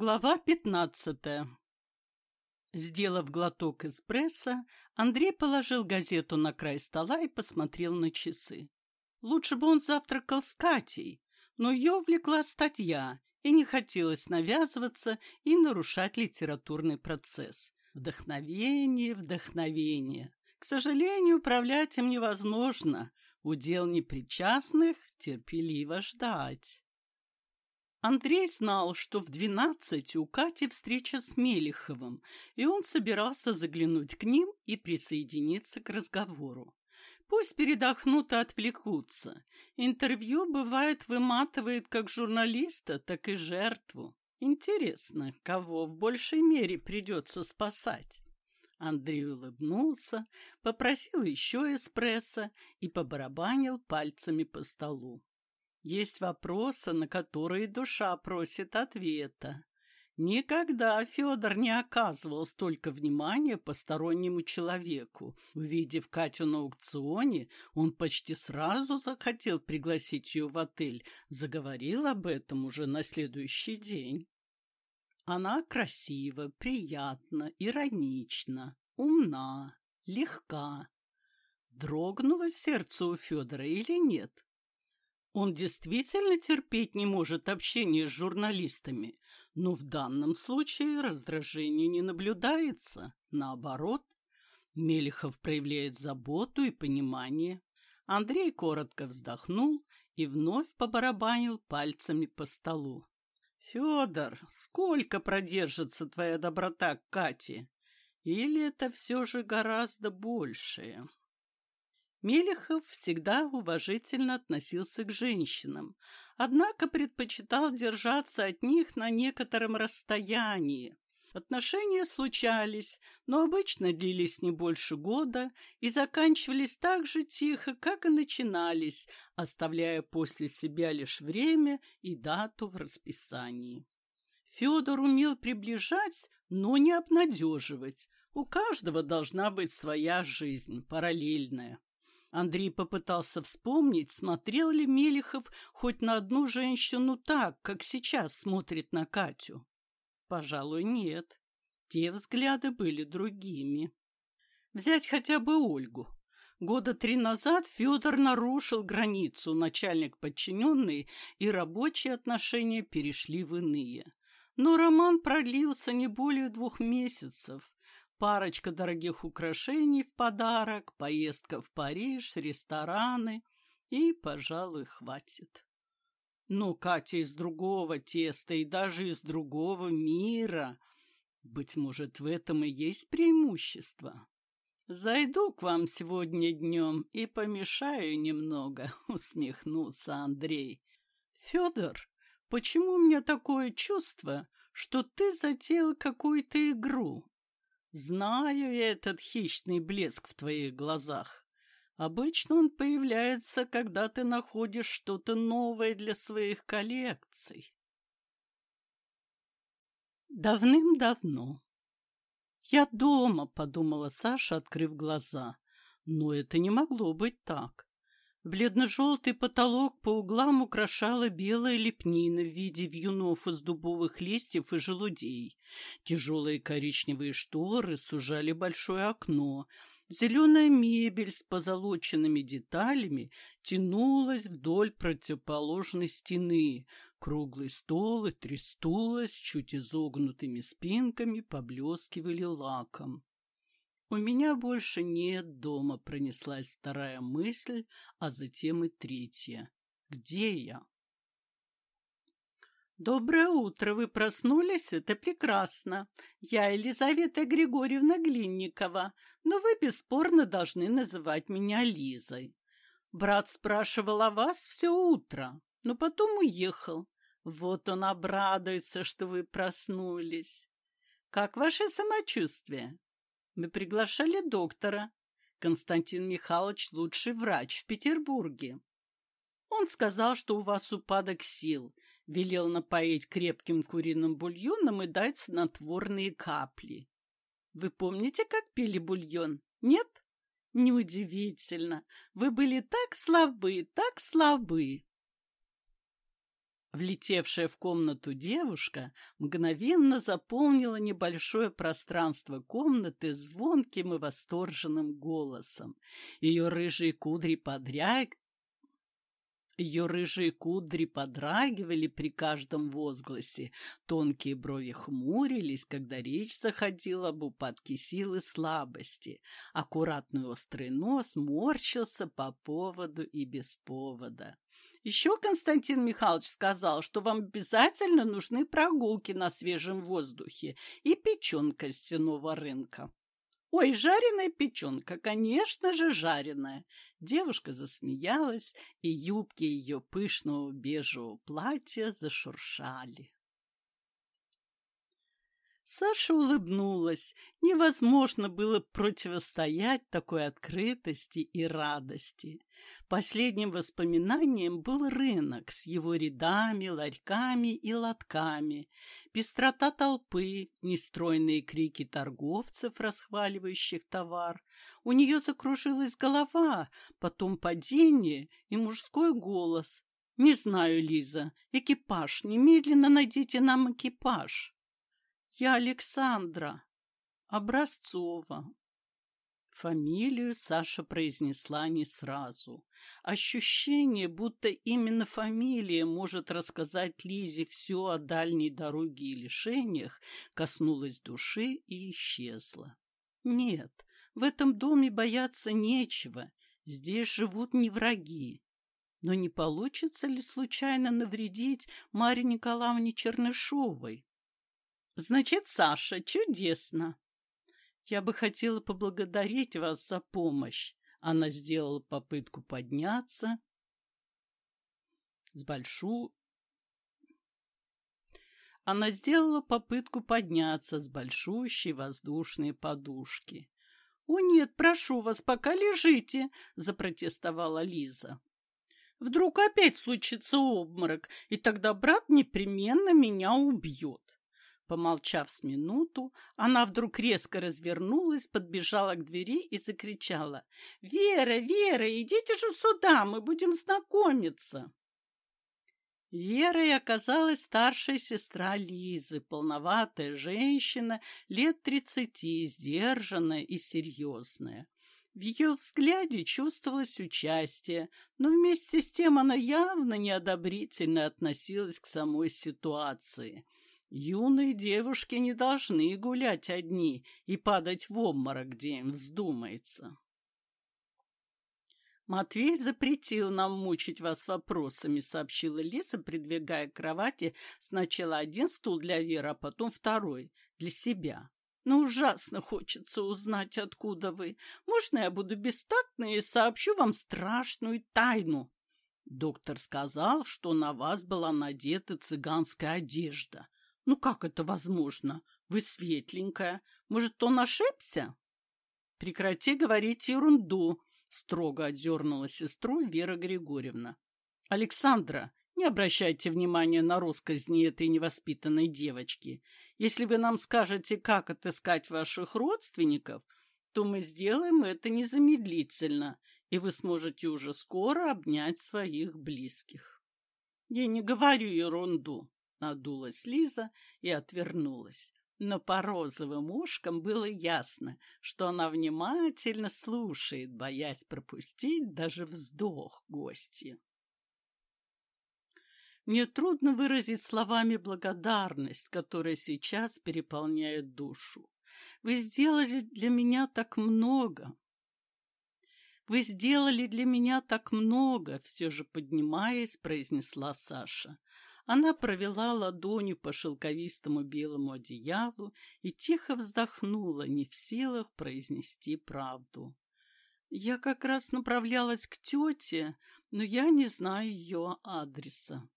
Глава пятнадцатая Сделав глоток эспрессо, Андрей положил газету на край стола и посмотрел на часы. Лучше бы он завтракал с Катей, но ее увлекла статья, и не хотелось навязываться и нарушать литературный процесс. Вдохновение, вдохновение. К сожалению, управлять им невозможно. Удел непричастных терпеливо ждать. Андрей знал, что в двенадцать у Кати встреча с Мелиховым, и он собирался заглянуть к ним и присоединиться к разговору. Пусть передохнут и отвлекутся. Интервью, бывает, выматывает как журналиста, так и жертву. Интересно, кого в большей мере придется спасать? Андрей улыбнулся, попросил еще эспрессо и побарабанил пальцами по столу. Есть вопросы, на которые душа просит ответа. Никогда Федор не оказывал столько внимания постороннему человеку. Увидев Катю на аукционе, он почти сразу захотел пригласить ее в отель, заговорил об этом уже на следующий день. Она красива, приятна, иронична, умна, легка. Дрогнуло сердце у Федора или нет? Он действительно терпеть не может общение с журналистами, но в данном случае раздражение не наблюдается. Наоборот, Мелехов проявляет заботу и понимание. Андрей коротко вздохнул и вновь побарабанил пальцами по столу. «Федор, сколько продержится твоя доброта к Кате? Или это все же гораздо большее?» Мелехов всегда уважительно относился к женщинам, однако предпочитал держаться от них на некотором расстоянии. Отношения случались, но обычно длились не больше года и заканчивались так же тихо, как и начинались, оставляя после себя лишь время и дату в расписании. Федор умел приближать, но не обнадеживать. У каждого должна быть своя жизнь, параллельная. Андрей попытался вспомнить, смотрел ли Мелехов хоть на одну женщину так, как сейчас смотрит на Катю. Пожалуй, нет. Те взгляды были другими. Взять хотя бы Ольгу. Года три назад Федор нарушил границу, начальник подчиненный, и рабочие отношения перешли в иные. Но роман продлился не более двух месяцев, парочка дорогих украшений в подарок, поездка в Париж, рестораны и, пожалуй, хватит. Но Катя из другого теста и даже из другого мира. Быть может, в этом и есть преимущество. «Зайду к вам сегодня днем и помешаю немного», — усмехнулся Андрей. «Федор, почему у меня такое чувство, что ты затеял какую-то игру?» Знаю я этот хищный блеск в твоих глазах. Обычно он появляется, когда ты находишь что-то новое для своих коллекций. Давным-давно. Я дома, подумала Саша, открыв глаза. Но это не могло быть так. Бледно-желтый потолок по углам украшала белая лепнина в виде вьюнов из дубовых листьев и желудей. Тяжелые коричневые шторы сужали большое окно. Зеленая мебель с позолоченными деталями тянулась вдоль противоположной стены. Круглый стол и три стула с чуть изогнутыми спинками поблескивали лаком. «У меня больше нет дома», — пронеслась вторая мысль, а затем и третья. «Где я?» «Доброе утро! Вы проснулись? Это прекрасно! Я Елизавета Григорьевна Глинникова, но вы бесспорно должны называть меня Лизой. Брат спрашивал о вас все утро, но потом уехал. Вот он обрадуется, что вы проснулись. Как ваше самочувствие?» Мы приглашали доктора. Константин Михайлович лучший врач в Петербурге. Он сказал, что у вас упадок сил, велел напоить крепким куриным бульоном и дать снотворные капли. Вы помните, как пили бульон? Нет? Неудивительно. Вы были так слабы, так слабы. Влетевшая в комнату девушка мгновенно заполнила небольшое пространство комнаты звонким и восторженным голосом. Ее рыжие кудри подряг... Ее рыжие кудри подрагивали при каждом возгласе, тонкие брови хмурились, когда речь заходила об упадке силы слабости, аккуратный острый нос морщился по поводу и без повода. Еще Константин Михайлович сказал, что вам обязательно нужны прогулки на свежем воздухе и печенка с сеного рынка. Ой, жареная печенка, конечно же, жареная. Девушка засмеялась, и юбки ее пышного бежевого платья зашуршали. Саша улыбнулась. Невозможно было противостоять такой открытости и радости. Последним воспоминанием был рынок с его рядами, ларьками и лотками, пестрота толпы, нестройные крики торговцев, расхваливающих товар. У нее закружилась голова, потом падение и мужской голос. «Не знаю, Лиза. Экипаж. Немедленно найдите нам экипаж». Я Александра Образцова. Фамилию Саша произнесла не сразу. Ощущение, будто именно фамилия может рассказать Лизе все о дальней дороге и лишениях, коснулось души и исчезло. Нет, в этом доме бояться нечего. Здесь живут не враги. Но не получится ли случайно навредить Марье Николаевне Чернышовой? Значит, Саша, чудесно. Я бы хотела поблагодарить вас за помощь. Она сделала попытку подняться с большую... Она сделала попытку подняться с большущей воздушной подушки. «О нет, прошу вас, пока лежите!» — запротестовала Лиза. «Вдруг опять случится обморок, и тогда брат непременно меня убьет». Помолчав с минуту, она вдруг резко развернулась, подбежала к двери и закричала. «Вера, Вера, идите же сюда, мы будем знакомиться!» Верой оказалась старшая сестра Лизы, полноватая женщина, лет тридцати, сдержанная и серьезная. В ее взгляде чувствовалось участие, но вместе с тем она явно неодобрительно относилась к самой ситуации – Юные девушки не должны гулять одни и падать в обморок, где им вздумается. «Матвей запретил нам мучить вас вопросами», — сообщила Лиза, придвигая к кровати сначала один стул для Веры, а потом второй, для себя. «Но ужасно хочется узнать, откуда вы. Можно я буду бестактной и сообщу вам страшную тайну?» Доктор сказал, что на вас была надета цыганская одежда. Ну как это возможно? Вы светленькая. Может, он ошибся? Прекрати говорить ерунду, строго отдернула сестру Вера Григорьевна. Александра, не обращайте внимания на росказни этой невоспитанной девочки. Если вы нам скажете, как отыскать ваших родственников, то мы сделаем это незамедлительно, и вы сможете уже скоро обнять своих близких. Я не говорю ерунду. Надулась Лиза и отвернулась. Но по розовым ушкам было ясно, что она внимательно слушает, боясь пропустить даже вздох гостья. Мне трудно выразить словами благодарность, которая сейчас переполняет душу. Вы сделали для меня так много. Вы сделали для меня так много, все же поднимаясь, произнесла Саша. Она провела ладонью по шелковистому белому одеялу и тихо вздохнула, не в силах произнести правду. «Я как раз направлялась к тете, но я не знаю ее адреса».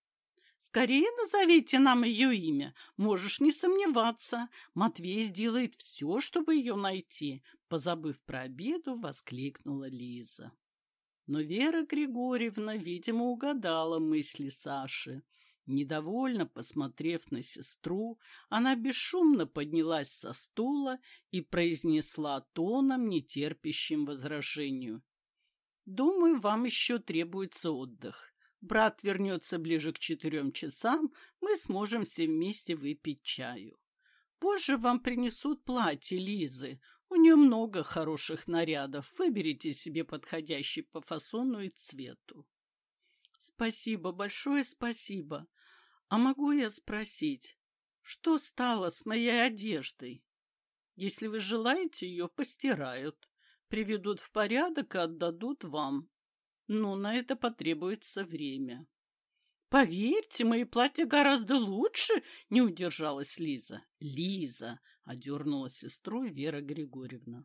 «Скорее назовите нам ее имя. Можешь не сомневаться. Матвей сделает все, чтобы ее найти», — позабыв про обеду, воскликнула Лиза. Но Вера Григорьевна, видимо, угадала мысли Саши. Недовольно посмотрев на сестру, она бесшумно поднялась со стула и произнесла тоном, нетерпящим возражению. «Думаю, вам еще требуется отдых. Брат вернется ближе к четырем часам, мы сможем все вместе выпить чаю. Позже вам принесут платье Лизы. У нее много хороших нарядов. Выберите себе подходящий по фасону и цвету. Спасибо, большое спасибо. А могу я спросить, что стало с моей одеждой? Если вы желаете, ее постирают, приведут в порядок и отдадут вам. Но на это потребуется время. Поверьте, мои платья гораздо лучше, не удержалась Лиза. Лиза, одернула сестру Вера Григорьевна.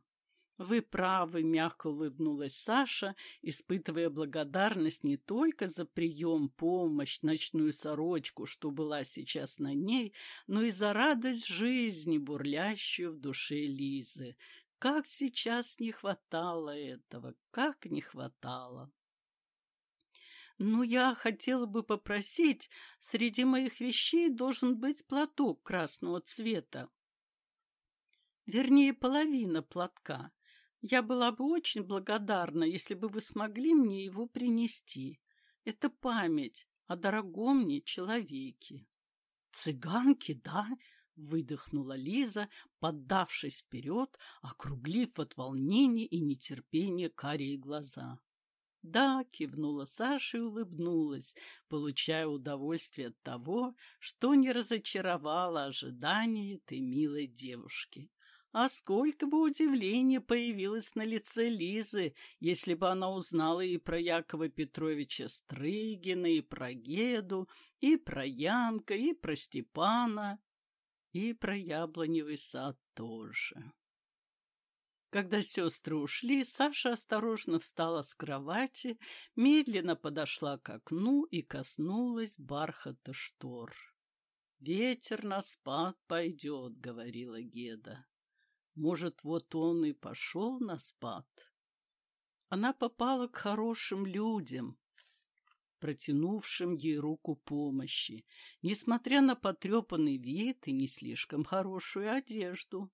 Вы правы, мягко улыбнулась Саша, испытывая благодарность не только за прием, помощь, ночную сорочку, что была сейчас на ней, но и за радость жизни, бурлящую в душе Лизы. Как сейчас не хватало этого, как не хватало. «Ну, я хотела бы попросить, среди моих вещей должен быть платок красного цвета. Вернее, половина платка. Я была бы очень благодарна, если бы вы смогли мне его принести. Это память о дорогом мне человеке. Цыганки, да? Выдохнула Лиза, поддавшись вперед, округлив от волнения и нетерпения карие глаза. «Да», — кивнула Саша и улыбнулась, получая удовольствие от того, что не разочаровала ожидания этой милой девушки. А сколько бы удивления появилось на лице Лизы, если бы она узнала и про Якова Петровича Стрыгина, и про Геду, и про Янка, и про Степана, и про яблоневый сад тоже. Когда сестры ушли, Саша осторожно встала с кровати, медленно подошла к окну и коснулась бархата штор. «Ветер на спад пойдет», — говорила Геда. Может, вот он и пошел на спад? Она попала к хорошим людям, протянувшим ей руку помощи, несмотря на потрепанный вид и не слишком хорошую одежду.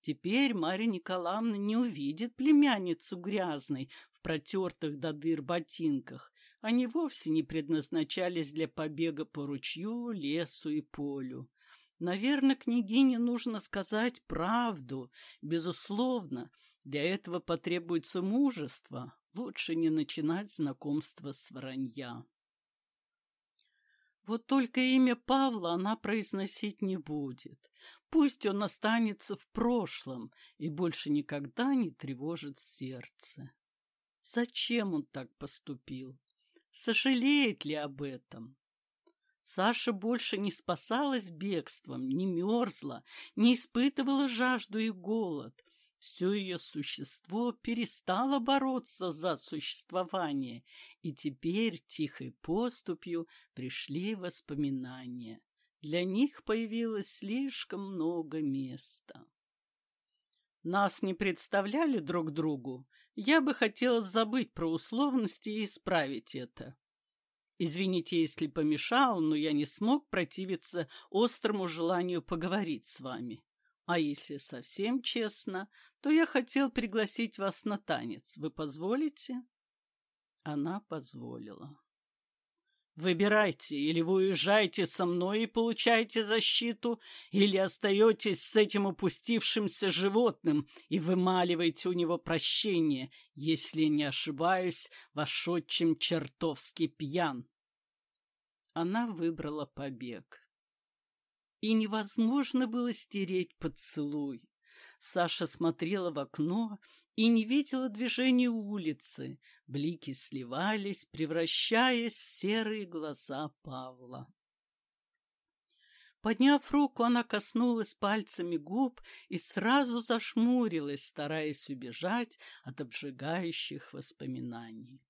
Теперь Марья Николаевна не увидит племянницу грязной в протертых до дыр ботинках. Они вовсе не предназначались для побега по ручью, лесу и полю. Наверное, княгине нужно сказать правду. Безусловно, для этого потребуется мужество. Лучше не начинать знакомство с вранья. Вот только имя Павла она произносить не будет. Пусть он останется в прошлом и больше никогда не тревожит сердце. Зачем он так поступил? Сожалеет ли об этом? Саша больше не спасалась бегством, не мерзла, не испытывала жажду и голод. Все ее существо перестало бороться за существование, и теперь тихой поступью пришли воспоминания. Для них появилось слишком много места. Нас не представляли друг другу. Я бы хотела забыть про условности и исправить это. Извините, если помешал, но я не смог противиться острому желанию поговорить с вами. А если совсем честно, то я хотел пригласить вас на танец. Вы позволите?» Она позволила. Выбирайте, или вы уезжаете со мной и получаете защиту, или остаетесь с этим упустившимся животным и вымаливаете у него прощение, если не ошибаюсь, ваш отчим чертовски пьян. Она выбрала побег. И невозможно было стереть поцелуй. Саша смотрела в окно и не видела движения улицы. Блики сливались, превращаясь в серые глаза Павла. Подняв руку, она коснулась пальцами губ и сразу зашмурилась, стараясь убежать от обжигающих воспоминаний.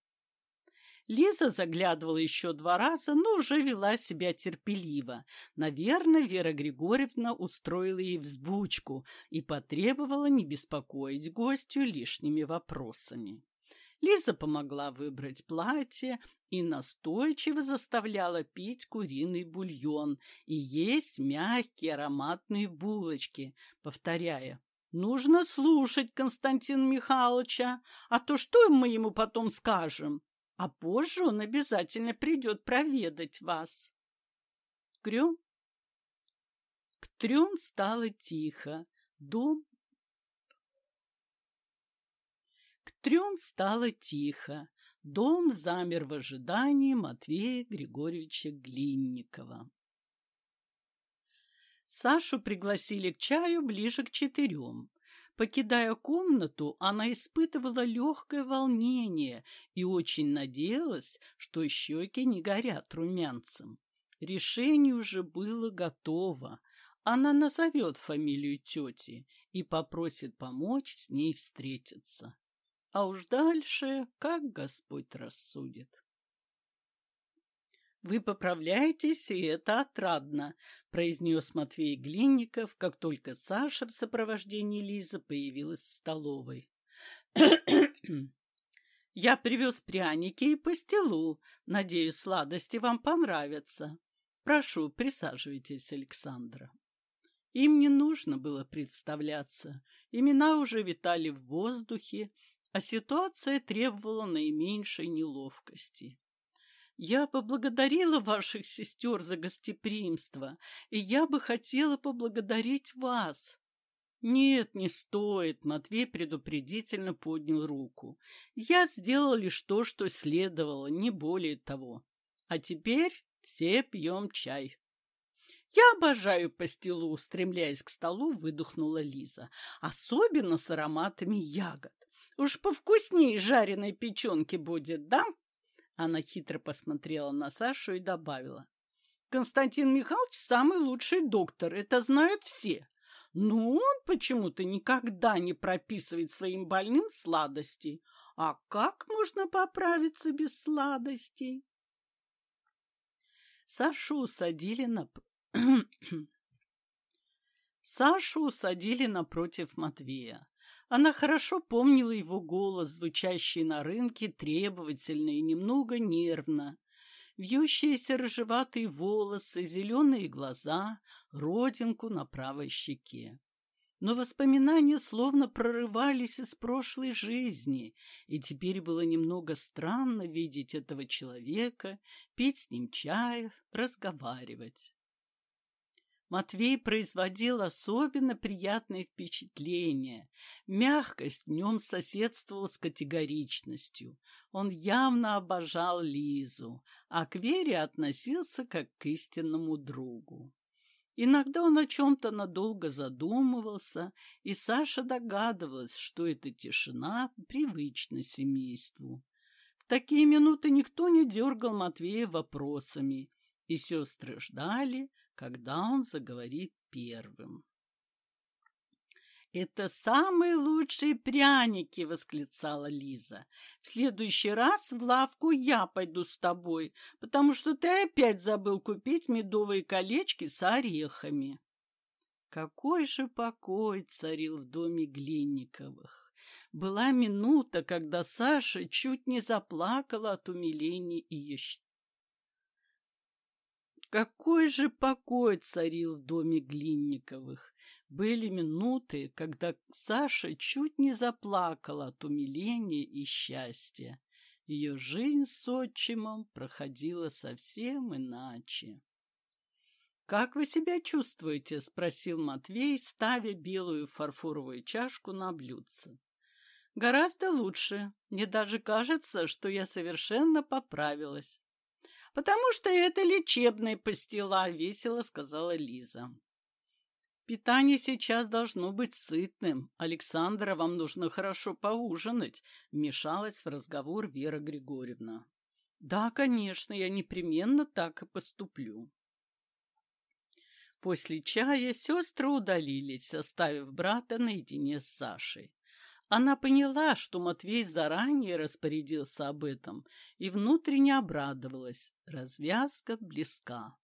Лиза заглядывала еще два раза, но уже вела себя терпеливо. Наверное, Вера Григорьевна устроила ей взбучку и потребовала не беспокоить гостю лишними вопросами. Лиза помогла выбрать платье и настойчиво заставляла пить куриный бульон и есть мягкие ароматные булочки, повторяя «Нужно слушать Константина Михайловича, а то что мы ему потом скажем? а позже он обязательно придет проведать вас. Крем? К трем стало тихо. Дом... К трем стало тихо. Дом замер в ожидании Матвея Григорьевича Глинникова. Сашу пригласили к чаю ближе к четырем. Покидая комнату, она испытывала легкое волнение и очень надеялась, что щеки не горят румянцем. Решение уже было готово. Она назовет фамилию тети и попросит помочь с ней встретиться. А уж дальше, как Господь рассудит. «Вы поправляетесь, и это отрадно», — произнес Матвей Глинников, как только Саша в сопровождении Лизы появилась в столовой. «Я привез пряники и пастилу. Надеюсь, сладости вам понравятся. Прошу, присаживайтесь, Александра». Им не нужно было представляться. Имена уже витали в воздухе, а ситуация требовала наименьшей неловкости. Я поблагодарила ваших сестер за гостеприимство, и я бы хотела поблагодарить вас. Нет, не стоит, Матвей предупредительно поднял руку. Я сделал лишь то, что следовало, не более того. А теперь все пьем чай. Я обожаю пастилу, устремляясь к столу, выдохнула Лиза. Особенно с ароматами ягод. Уж повкуснее жареной печенки будет, да? Она хитро посмотрела на Сашу и добавила. Константин Михайлович самый лучший доктор, это знают все. Но он почему-то никогда не прописывает своим больным сладостей. А как можно поправиться без сладостей? Сашу усадили на... Сашу усадили напротив Матвея. Она хорошо помнила его голос, звучащий на рынке требовательно и немного нервно. Вьющиеся рыжеватые волосы, зеленые глаза, родинку на правой щеке. Но воспоминания словно прорывались из прошлой жизни, и теперь было немного странно видеть этого человека, пить с ним чай, разговаривать. Матвей производил особенно приятное впечатление. Мягкость в нем соседствовала с категоричностью. Он явно обожал Лизу, а к Вере относился как к истинному другу. Иногда он о чем-то надолго задумывался, и Саша догадывалась, что эта тишина привычна семейству. В такие минуты никто не дергал Матвея вопросами, и сестры ждали, когда он заговорит первым. «Это самые лучшие пряники!» — восклицала Лиза. «В следующий раз в лавку я пойду с тобой, потому что ты опять забыл купить медовые колечки с орехами». Какой же покой царил в доме Глинниковых! Была минута, когда Саша чуть не заплакала от умиления и какой же покой царил в доме Глинниковых! Были минуты, когда Саша чуть не заплакала от умиления и счастья. Ее жизнь с отчимом проходила совсем иначе. «Как вы себя чувствуете?» — спросил Матвей, ставя белую фарфоровую чашку на блюдце. «Гораздо лучше. Мне даже кажется, что я совершенно поправилась потому что это лечебная пастила, — весело сказала Лиза. Питание сейчас должно быть сытным. Александра, вам нужно хорошо поужинать, — вмешалась в разговор Вера Григорьевна. Да, конечно, я непременно так и поступлю. После чая сестры удалились, оставив брата наедине с Сашей. Она поняла, что Матвей заранее распорядился об этом и внутренне обрадовалась. Развязка близка.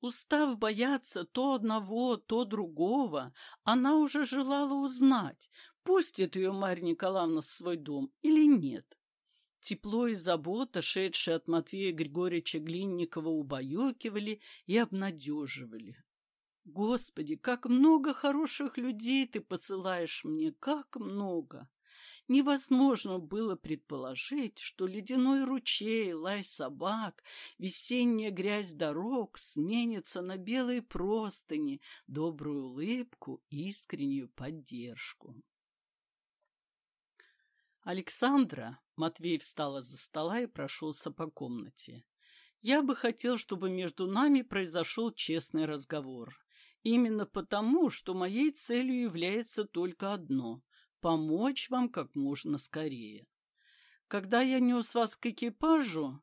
Устав бояться то одного, то другого, она уже желала узнать, пустит ее Марья Николаевна в свой дом или нет. Тепло и забота, шедшие от Матвея Григорьевича Глинникова, убаюкивали и обнадеживали. Господи, как много хороших людей ты посылаешь мне, как много! Невозможно было предположить, что ледяной ручей, лай собак, весенняя грязь дорог сменится на белые простыни, добрую улыбку, искреннюю поддержку. Александра, Матвей встал из-за стола и прошелся по комнате. Я бы хотел, чтобы между нами произошел честный разговор. Именно потому, что моей целью является только одно помочь вам как можно скорее. Когда я нес вас к экипажу,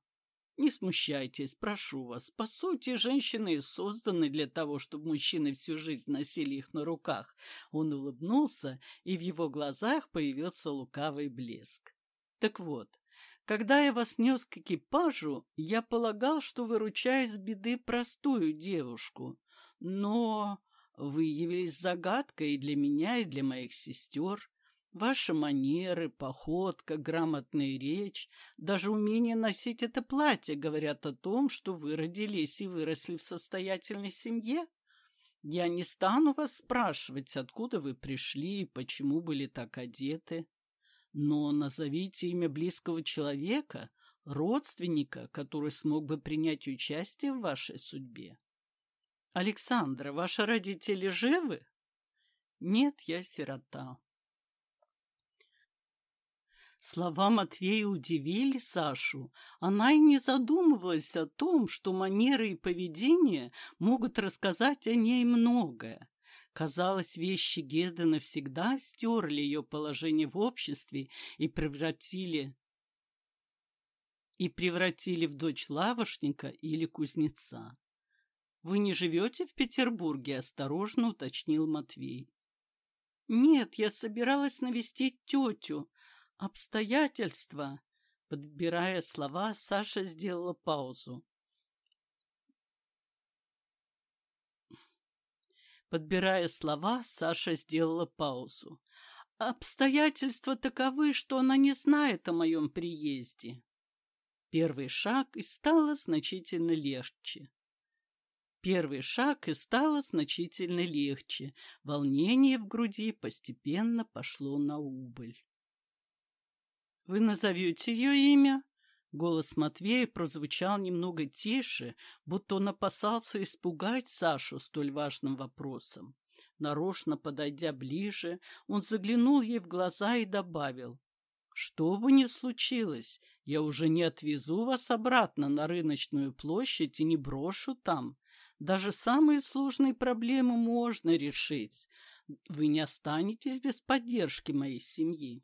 не смущайтесь, прошу вас. По сути, женщины созданы для того, чтобы мужчины всю жизнь носили их на руках. Он улыбнулся, и в его глазах появился лукавый блеск. Так вот, когда я вас нес к экипажу, я полагал, что выручаю из беды простую девушку. Но вы явились загадкой и для меня, и для моих сестер. Ваши манеры, походка, грамотная речь, даже умение носить это платье говорят о том, что вы родились и выросли в состоятельной семье. Я не стану вас спрашивать, откуда вы пришли и почему были так одеты. Но назовите имя близкого человека, родственника, который смог бы принять участие в вашей судьбе. Александра, ваши родители живы? Нет, я сирота. Слова Матвея удивили Сашу. Она и не задумывалась о том, что манеры и поведение могут рассказать о ней многое. Казалось, вещи Геды навсегда стерли ее положение в обществе и превратили и превратили в дочь лавошника или кузнеца. «Вы не живете в Петербурге?» – осторожно уточнил Матвей. «Нет, я собиралась навестить тетю. Обстоятельства. Подбирая слова, Саша сделала паузу. Подбирая слова, Саша сделала паузу. Обстоятельства таковы, что она не знает о моем приезде. Первый шаг и стало значительно легче. Первый шаг и стало значительно легче. Волнение в груди постепенно пошло на убыль. «Вы назовете ее имя?» Голос Матвея прозвучал немного тише, будто он опасался испугать Сашу столь важным вопросом. Нарочно подойдя ближе, он заглянул ей в глаза и добавил. «Что бы ни случилось, я уже не отвезу вас обратно на рыночную площадь и не брошу там. Даже самые сложные проблемы можно решить. Вы не останетесь без поддержки моей семьи».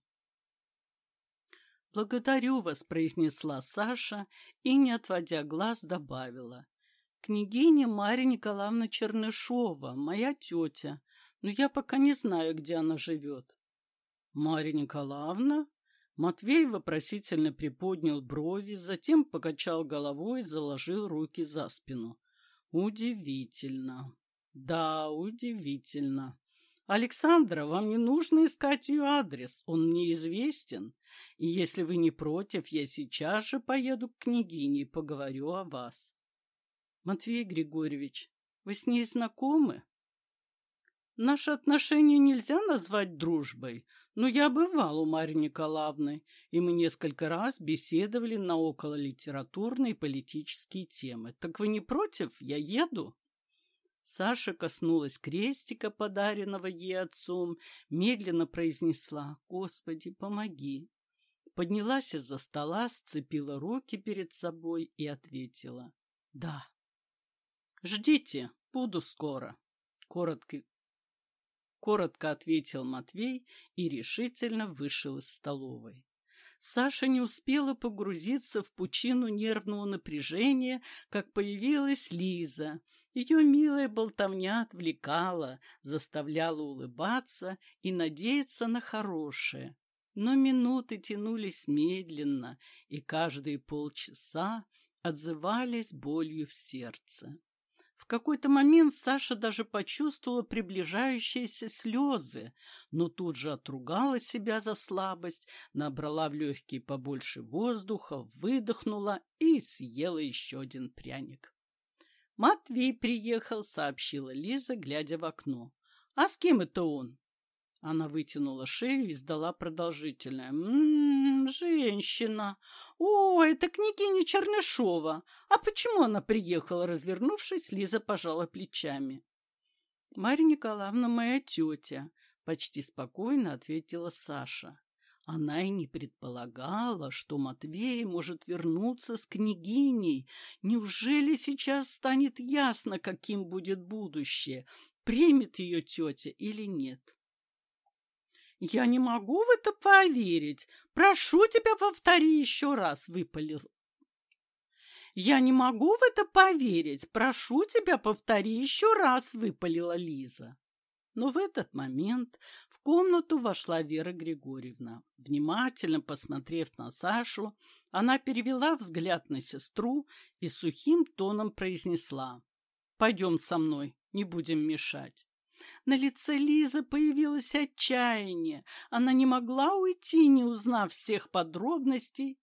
«Благодарю вас», — произнесла Саша и, не отводя глаз, добавила. «Княгиня Марья Николаевна Чернышова, моя тетя, но я пока не знаю, где она живет». «Марья Николаевна?» Матвей вопросительно приподнял брови, затем покачал головой и заложил руки за спину. «Удивительно. Да, удивительно. «Александра, вам не нужно искать ее адрес, он мне известен. И если вы не против, я сейчас же поеду к княгине и поговорю о вас». «Матвей Григорьевич, вы с ней знакомы?» «Наши отношения нельзя назвать дружбой, но я бывал у Марьи Николаевны, и мы несколько раз беседовали на окололитературные и политические темы. Так вы не против? Я еду?» Саша коснулась крестика, подаренного ей отцом, медленно произнесла «Господи, помоги!» Поднялась из-за стола, сцепила руки перед собой и ответила «Да». «Ждите, буду скоро», — коротко, коротко ответил Матвей и решительно вышел из столовой. Саша не успела погрузиться в пучину нервного напряжения, как появилась Лиза — ее милая болтовня отвлекала, заставляла улыбаться и надеяться на хорошее. Но минуты тянулись медленно, и каждые полчаса отзывались болью в сердце. В какой-то момент Саша даже почувствовала приближающиеся слезы, но тут же отругала себя за слабость, набрала в легкие побольше воздуха, выдохнула и съела еще один пряник. «Матвей приехал», — сообщила Лиза, глядя в окно. «А с кем это он?» Она вытянула шею и издала продолжительное «Ммм, женщина! О, это княгиня Чернышова! А почему она приехала?» Развернувшись, Лиза пожала плечами. «Марья Николаевна моя тетя», — почти спокойно ответила Саша. Она и не предполагала, что Матвей может вернуться с княгиней. Неужели сейчас станет ясно, каким будет будущее? Примет ее тетя или нет? «Я не могу в это поверить. Прошу тебя, повтори еще раз», — выпалил. «Я не могу в это поверить. Прошу тебя, повтори еще раз», — выпалила Лиза. Но в этот момент в комнату вошла Вера Григорьевна. Внимательно посмотрев на Сашу, она перевела взгляд на сестру и сухим тоном произнесла «Пойдем со мной, не будем мешать». На лице Лизы появилось отчаяние. Она не могла уйти, не узнав всех подробностей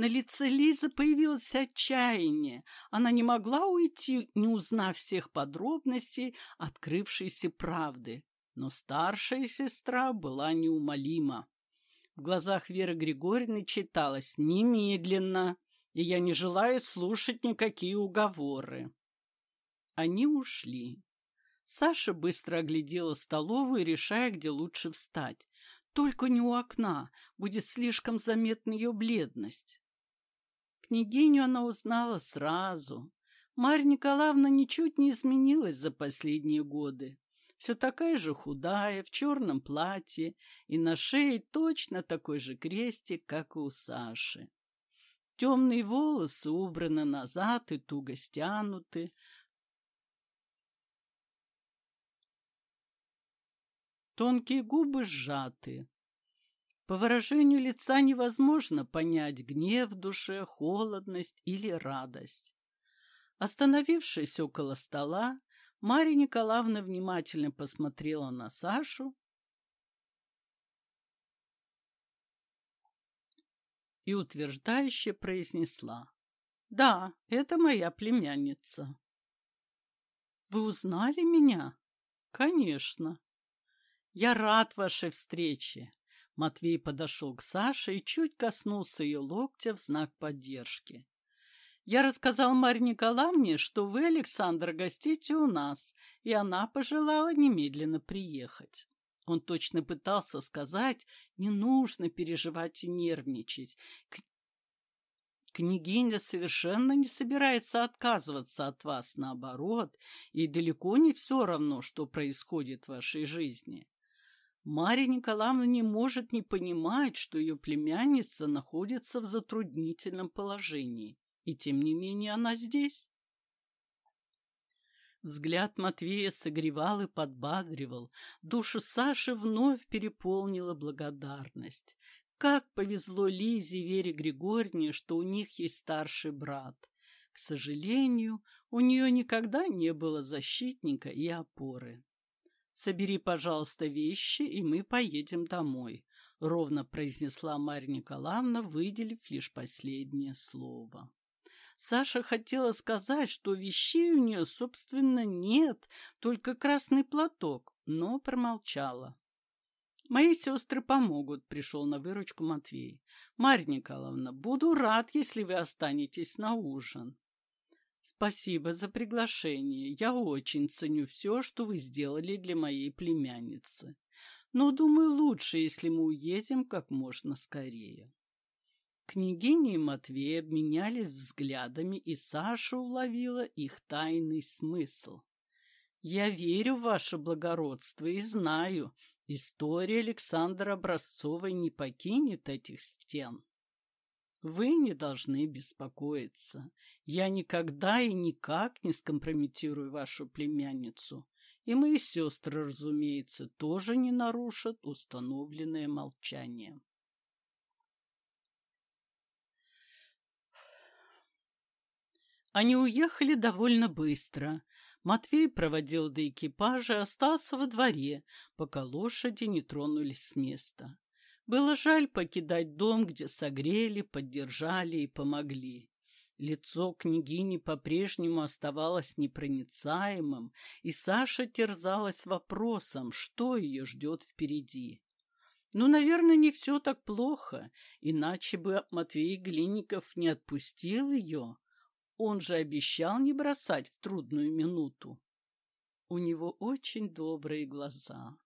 На лице Лизы появилось отчаяние. Она не могла уйти, не узнав всех подробностей открывшейся правды. Но старшая сестра была неумолима. В глазах Веры Григорьевны читалось «немедленно», и я не желаю слушать никакие уговоры. Они ушли. Саша быстро оглядела столовую, решая, где лучше встать. Только не у окна, будет слишком заметна ее бледность. Княгиню она узнала сразу. Марья Николаевна ничуть не изменилась за последние годы. Все такая же худая, в черном платье, и на шее точно такой же крестик, как и у Саши. Темные волосы убраны назад и туго стянуты. Тонкие губы сжаты, по выражению лица невозможно понять гнев в душе, холодность или радость. Остановившись около стола, Марья Николаевна внимательно посмотрела на Сашу и утверждающе произнесла. «Да, это моя племянница». «Вы узнали меня?» «Конечно. Я рад вашей встрече. Матвей подошел к Саше и чуть коснулся ее локтя в знак поддержки. «Я рассказал Марье Николаевне, что вы, Александр, гостите у нас, и она пожелала немедленно приехать». Он точно пытался сказать, не нужно переживать и нервничать. Княгиня совершенно не собирается отказываться от вас, наоборот, и далеко не все равно, что происходит в вашей жизни. Марья Николаевна не может не понимать, что ее племянница находится в затруднительном положении, и тем не менее она здесь. Взгляд Матвея согревал и подбадривал. Душу Саши вновь переполнила благодарность. Как повезло Лизе и Вере Григорьевне, что у них есть старший брат. К сожалению, у нее никогда не было защитника и опоры. «Собери, пожалуйста, вещи, и мы поедем домой», — ровно произнесла Марья Николаевна, выделив лишь последнее слово. Саша хотела сказать, что вещей у нее, собственно, нет, только красный платок, но промолчала. «Мои сестры помогут», — пришел на выручку Матвей. «Марья Николаевна, буду рад, если вы останетесь на ужин». Спасибо за приглашение. Я очень ценю все, что вы сделали для моей племянницы. Но, думаю, лучше, если мы уедем как можно скорее. Княгиня и Матвей обменялись взглядами, и Саша уловила их тайный смысл. «Я верю в ваше благородство и знаю, история Александра Образцовой не покинет этих стен». Вы не должны беспокоиться. Я никогда и никак не скомпрометирую вашу племянницу. И мои сестры, разумеется, тоже не нарушат установленное молчание. Они уехали довольно быстро. Матвей проводил до экипажа, остался во дворе, пока лошади не тронулись с места. Было жаль покидать дом, где согрели, поддержали и помогли. Лицо княгини по-прежнему оставалось непроницаемым, и Саша терзалась вопросом, что ее ждет впереди. Ну, наверное, не все так плохо, иначе бы Матвей Глинников не отпустил ее. Он же обещал не бросать в трудную минуту. У него очень добрые глаза.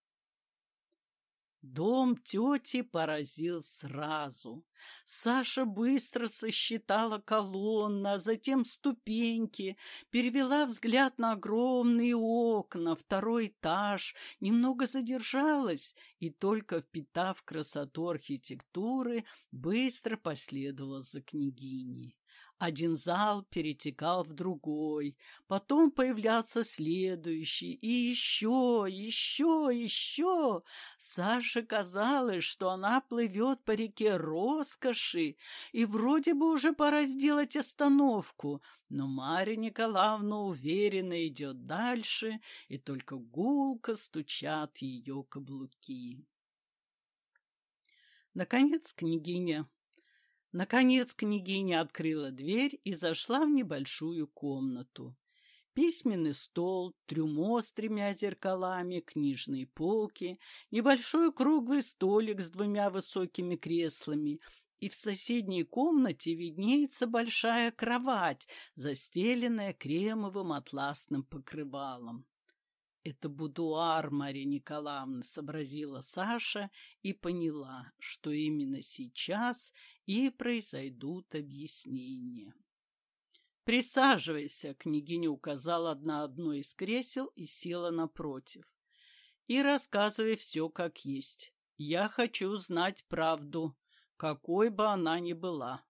Дом тети поразил сразу. Саша быстро сосчитала колонны, а затем ступеньки, перевела взгляд на огромные окна, второй этаж, немного задержалась и, только впитав красоту архитектуры, быстро последовала за княгиней. Один зал перетекал в другой, потом появлялся следующий, и еще, еще, еще. Саше казалось, что она плывет по реке роскоши, и вроде бы уже пора сделать остановку, но Марья Николаевна уверенно идет дальше, и только гулко стучат ее каблуки. Наконец княгиня Наконец княгиня открыла дверь и зашла в небольшую комнату. Письменный стол, трюмо с тремя зеркалами, книжные полки, небольшой круглый столик с двумя высокими креслами, и в соседней комнате виднеется большая кровать, застеленная кремовым атласным покрывалом. «Это будуар, Мария Николаевна», — сообразила Саша и поняла, что именно сейчас и произойдут объяснения. «Присаживайся», — княгиня указала на одно из кресел и села напротив. «И рассказывай все как есть. Я хочу знать правду, какой бы она ни была.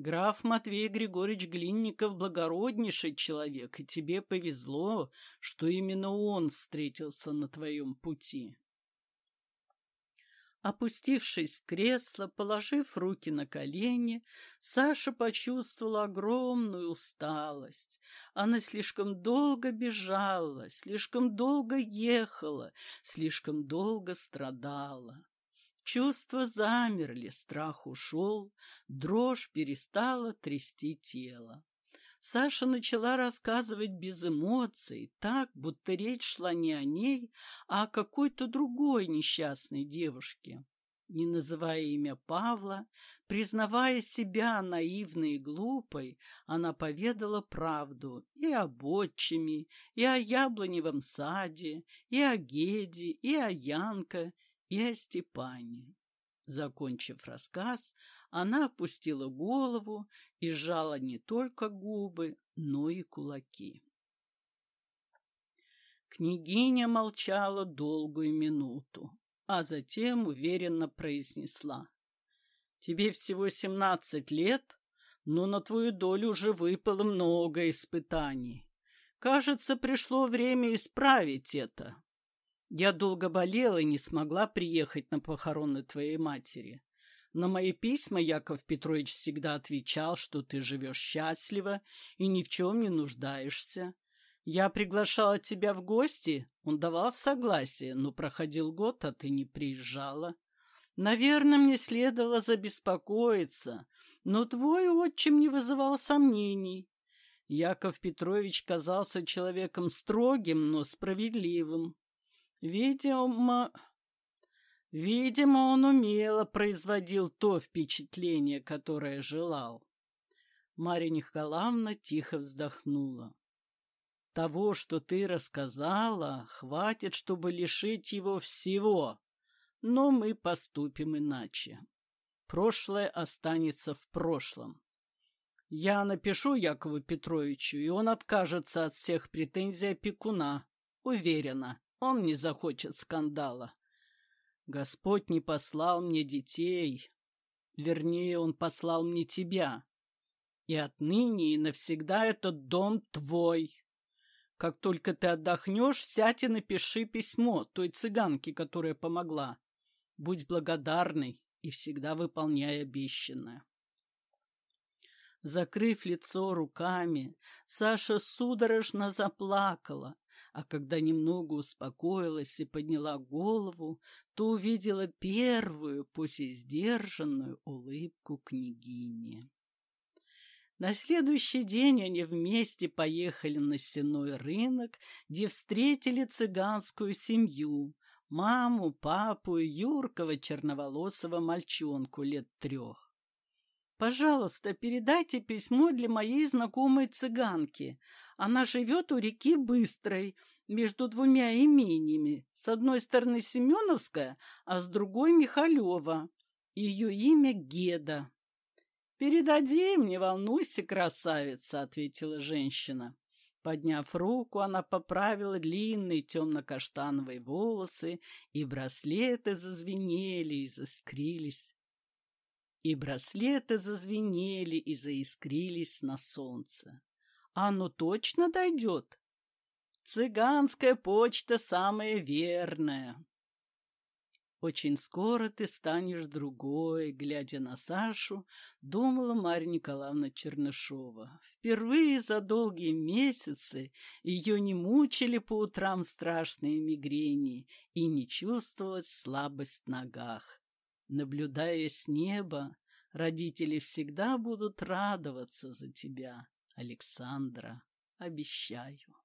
Граф Матвей Григорьевич Глинников благороднейший человек, и тебе повезло, что именно он встретился на твоем пути. Опустившись в кресло, положив руки на колени, Саша почувствовала огромную усталость. Она слишком долго бежала, слишком долго ехала, слишком долго страдала. Чувства замерли, страх ушел, дрожь перестала трясти тело. Саша начала рассказывать без эмоций, так, будто речь шла не о ней, а о какой-то другой несчастной девушке. Не называя имя Павла, признавая себя наивной и глупой, она поведала правду и об отчиме, и о яблоневом саде, и о Геде, и о Янке, и о Степане. Закончив рассказ, она опустила голову и сжала не только губы, но и кулаки. Княгиня молчала долгую минуту, а затем уверенно произнесла. «Тебе всего семнадцать лет, но на твою долю уже выпало много испытаний. Кажется, пришло время исправить это. Я долго болела и не смогла приехать на похороны твоей матери. На мои письма Яков Петрович всегда отвечал, что ты живешь счастливо и ни в чем не нуждаешься. Я приглашала тебя в гости, он давал согласие, но проходил год, а ты не приезжала. Наверное, мне следовало забеспокоиться, но твой отчим не вызывал сомнений. Яков Петрович казался человеком строгим, но справедливым. Видимо, видимо, он умело производил то впечатление, которое желал. Марья Николаевна тихо вздохнула. Того, что ты рассказала, хватит, чтобы лишить его всего, но мы поступим иначе. Прошлое останется в прошлом. Я напишу Якову Петровичу, и он откажется от всех претензий опекуна, уверена. Он не захочет скандала. Господь не послал мне детей. Вернее, Он послал мне тебя. И отныне и навсегда этот дом твой. Как только ты отдохнешь, сядь и напиши письмо той цыганке, которая помогла. Будь благодарной и всегда выполняй обещанное. Закрыв лицо руками, Саша судорожно заплакала, а когда немного успокоилась и подняла голову, то увидела первую, пусть и сдержанную, улыбку княгини. На следующий день они вместе поехали на сеной рынок, где встретили цыганскую семью, маму, папу и юркого черноволосого мальчонку лет трех. «Пожалуйста, передайте письмо для моей знакомой цыганки. Она живет у реки Быстрой, между двумя имениями. С одной стороны Семеновская, а с другой Михалева. Ее имя Геда. «Передадим, не волнуйся, красавица», — ответила женщина. Подняв руку, она поправила длинные темно-каштановые волосы, и браслеты зазвенели и заискрились. И браслеты зазвенели и заискрились на солнце. «А оно точно дойдет?» «Цыганская почта самая верная». «Очень скоро ты станешь другой», — глядя на Сашу, думала Марья Николаевна Чернышова. Впервые за долгие месяцы ее не мучили по утрам страшные мигрени и не чувствовалась слабость в ногах. Наблюдая с неба, родители всегда будут радоваться за тебя, Александра, обещаю.